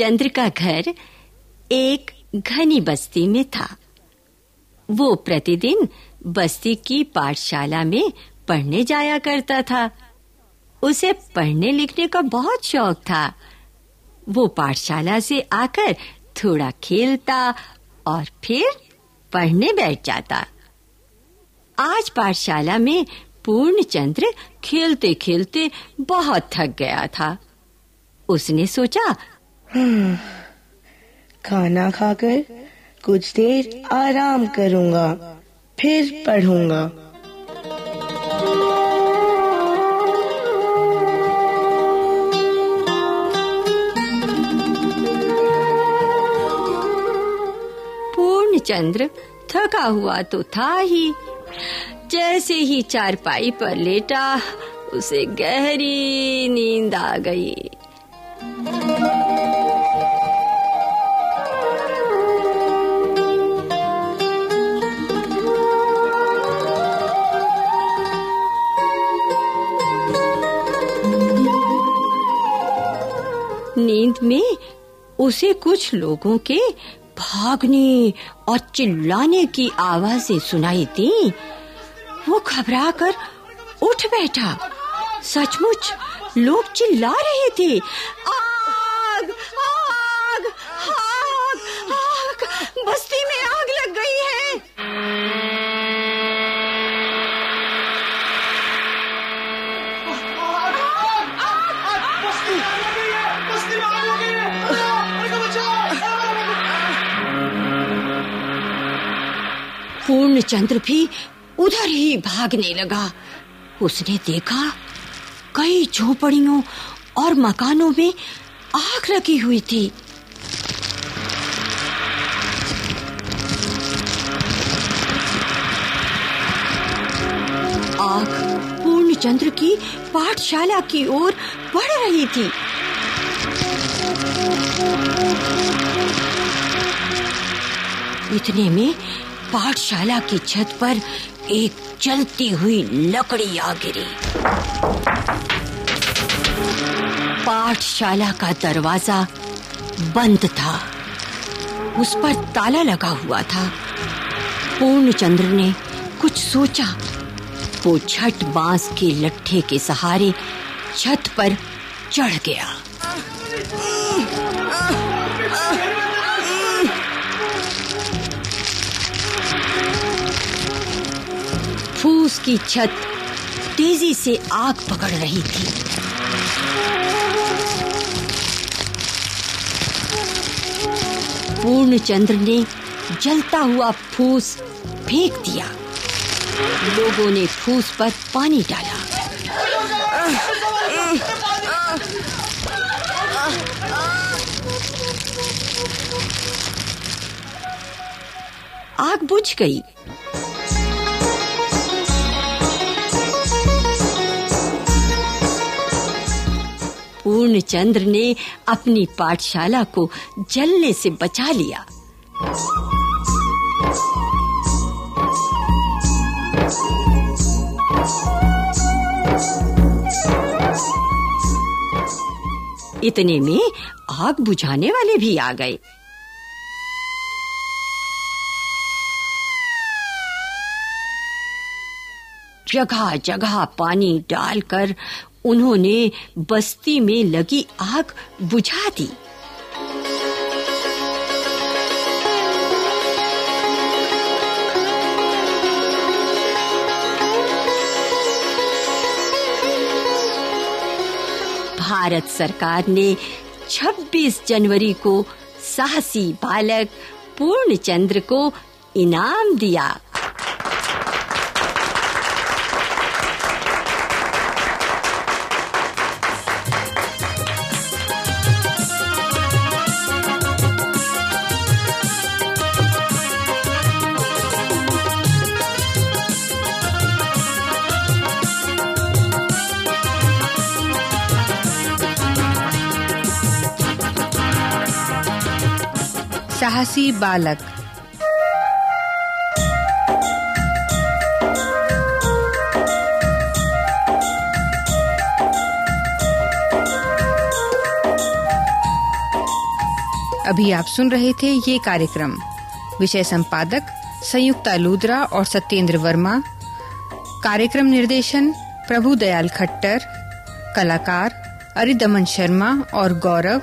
चंद्र का घर एक घनी बस्ती में था। वो प्रतिदिन बस्ती की पाठशाला में पढ़ने जाया करता था। उसे पढ़ने लिखने का बहुत शौक था। वो पाठशाला से आकर थोड़ा खेलता और फिर पढ़ने बैठ जाता। आज पाठशाला में पूर्ण चंद्र खेलते खेलते बहुत थक गया था। उसने सोचा खाना खाकर कुछ देर आराम करूँगा, फिर पढ़ूँगा। पूर्ण चंद्र थका हुआ तो था ही। जैसे ही चारपाई पर लेटा, उसे गहरी नींद आ गई। नींद में उसे कुछ लोगों के भागने और चिल्लाने की आवाज़ें सुनाई दी। वो घबरा कर उठ बैठा। सचमुच, लोग चिल्ला रहे थे। पूर्ण चंद्र भी उधर ही भागने लगा। उसने देखा, कई झोपड़ियों और मकानों में आग लगी हुई थी। आग पूर्ण चंद्र की पाठशाला की ओर बढ़ रही थी। इतने में पाठशाला की छत पर एक जलती हुई लकड़ी आ गिरी। पाठशाला का दरवाज़ा बंद था। उस पर ताला लगा हुआ था। पूर्णचंद्र ने कुछ सोचा। वो छठ बाँस के लट्ठे के सहारे छत पर चढ़ गया। फूस की छत तेज़ी से आग पकड़ रही थी। पूर्ण चंद्र ने जलता हुआ फूस फेंक दिया। लोगों ने फूस पर पानी डाला। आग बुझ गई। पूर्ण चंद्र ने अपनी पाठशाला को जलने से बचा लिया। इतने में आग बुझाने वाले भी आ गए। जगह जगह पानी डालकर उन्होंने बस्ती में लगी आग बुझा दी। भारत सरकार ने 26 जनवरी को साहसी बालक पूर्ण चंद्र को इनाम दिया। साहसी बालक। अभी आप सुन रहे थे ये कार्यक्रम। विषय संपादक संयुक्ता लूद्रा और सत्येंद्र वर्मा। कार्यक्रम निर्देशन प्रभु दयाल खट्टर। कलाकार अरिदमन शर्मा और गौरव